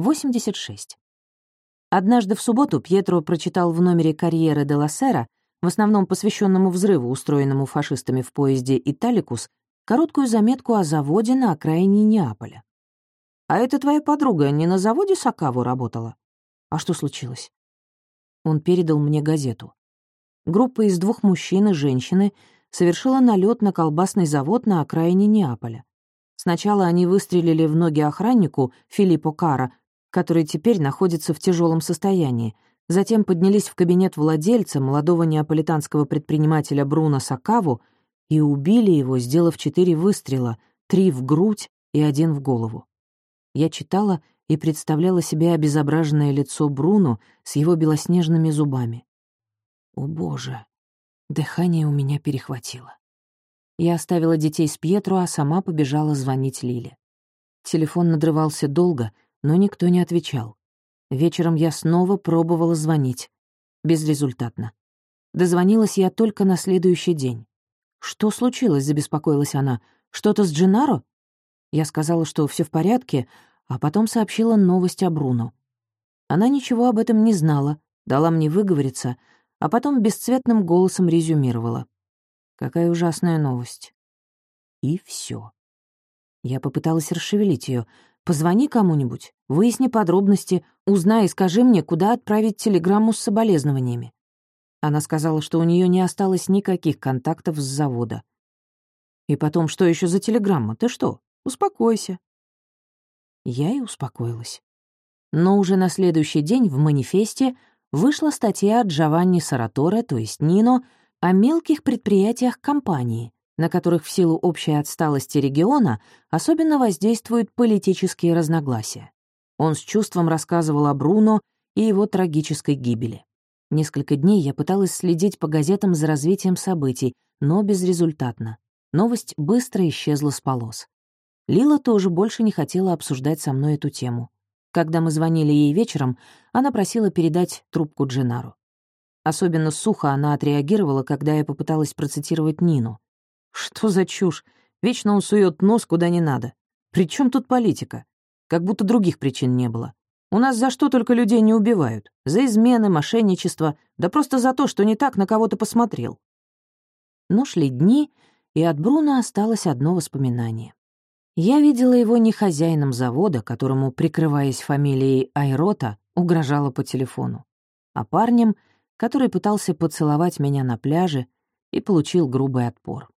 86. Однажды в субботу Пьетро прочитал в номере «Карьеры де ла Сера», в основном посвященному взрыву, устроенному фашистами в поезде «Италикус», короткую заметку о заводе на окраине Неаполя. «А это твоя подруга не на заводе Сакаву работала?» «А что случилось?» Он передал мне газету. Группа из двух мужчин и женщины совершила налет на колбасный завод на окраине Неаполя. Сначала они выстрелили в ноги охраннику Филиппо Кара, который теперь находится в тяжелом состоянии, затем поднялись в кабинет владельца, молодого неаполитанского предпринимателя Бруно Сакаву, и убили его, сделав четыре выстрела, три в грудь и один в голову. Я читала и представляла себе обезображенное лицо Бруно с его белоснежными зубами. О, Боже! Дыхание у меня перехватило. Я оставила детей с Пьетро, а сама побежала звонить Лиле. Телефон надрывался долго, но никто не отвечал. Вечером я снова пробовала звонить. Безрезультатно. Дозвонилась я только на следующий день. «Что случилось?» — забеспокоилась она. «Что-то с Дженаро?» Я сказала, что все в порядке, а потом сообщила новость о Бруно. Она ничего об этом не знала, дала мне выговориться, а потом бесцветным голосом резюмировала. Какая ужасная новость. И все. Я попыталась расшевелить ее. «Позвони кому-нибудь, выясни подробности, узнай и скажи мне, куда отправить телеграмму с соболезнованиями». Она сказала, что у нее не осталось никаких контактов с завода. «И потом, что еще за телеграмма? Ты что? Успокойся». Я и успокоилась. Но уже на следующий день в манифесте вышла статья от Джованни Сараторе, то есть Нино, о мелких предприятиях компании, на которых в силу общей отсталости региона особенно воздействуют политические разногласия. Он с чувством рассказывал о Бруно и его трагической гибели. Несколько дней я пыталась следить по газетам за развитием событий, но безрезультатно. Новость быстро исчезла с полос. Лила тоже больше не хотела обсуждать со мной эту тему. Когда мы звонили ей вечером, она просила передать трубку Дженару. Особенно сухо она отреагировала, когда я попыталась процитировать Нину. «Что за чушь? Вечно он сует нос куда не надо. При чем тут политика? Как будто других причин не было. У нас за что только людей не убивают. За измены, мошенничество, да просто за то, что не так на кого-то посмотрел». Но шли дни, и от Бруно осталось одно воспоминание. Я видела его не хозяином завода, которому, прикрываясь фамилией Айрота, угрожала по телефону, а парнем — который пытался поцеловать меня на пляже и получил грубый отпор.